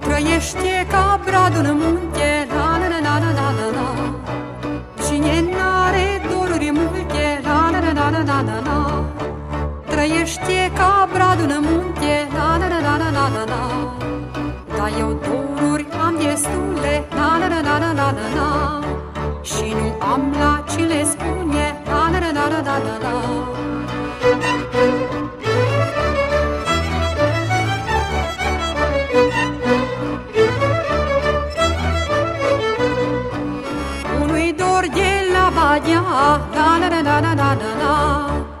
Trăiește ca bradul în ești ca bradul în munte Na, na, na, na, na, na, na, na Dar eu doruri am destule Na, na, na, na, na, na, na, na Și nu am la ce le spune Na, na, na, na, na, na, na, na. Unui dor de la Badia, na na na na na na na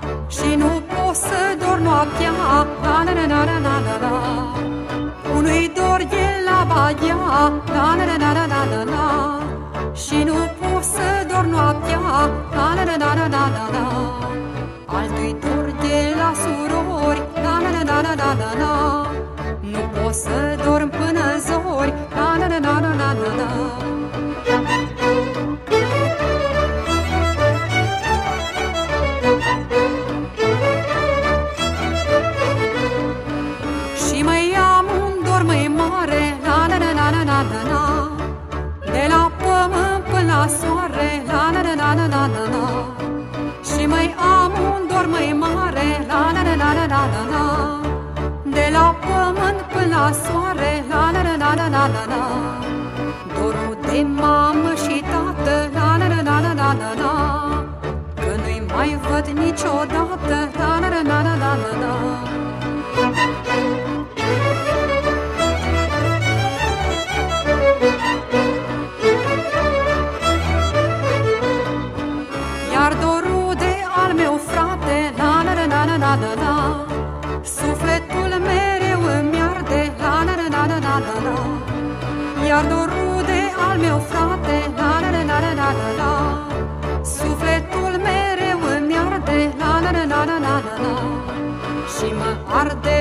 la na na na na na na Unui dor e la baghea, la na na na na na na na Și nu pot să dor noaptea, la na na na na na na na Altui dor de la surori, la na na na na na na Nu pot să la la la la De la pământ până la soare, la la la la la la la la Dorul de mamă și tată, la la la la la la la la Că nu-i mai văd niciodată, la la la la la la la la da da Sufletul mereu îmi arde La da da da da da da Iar dorul de al meu frate La da da da da da da da Sufletul mereu îmi arde La da da da da da da Și mă arde